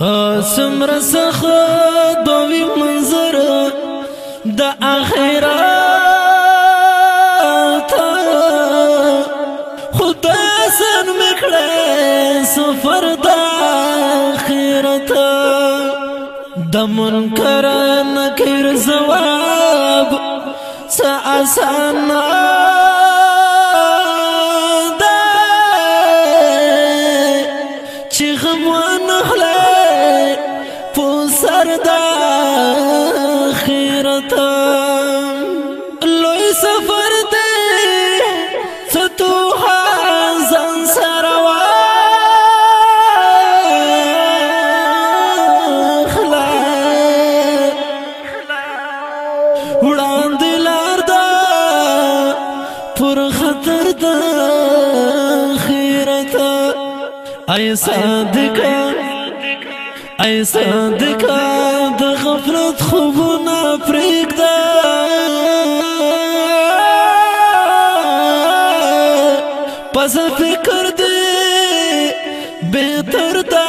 سمر سخ دوی منظر د اخرات خدای سن مکړه سفر د اخرت د منکر نکر جواب س آسان چې غمو سفر دی ستو حزن سروا خلا وړاندې لار دا پر خطر دا خیرت ای صادقه ای صادقه د غفلت خوبونه پرېږده پس فکر دے بہتر دا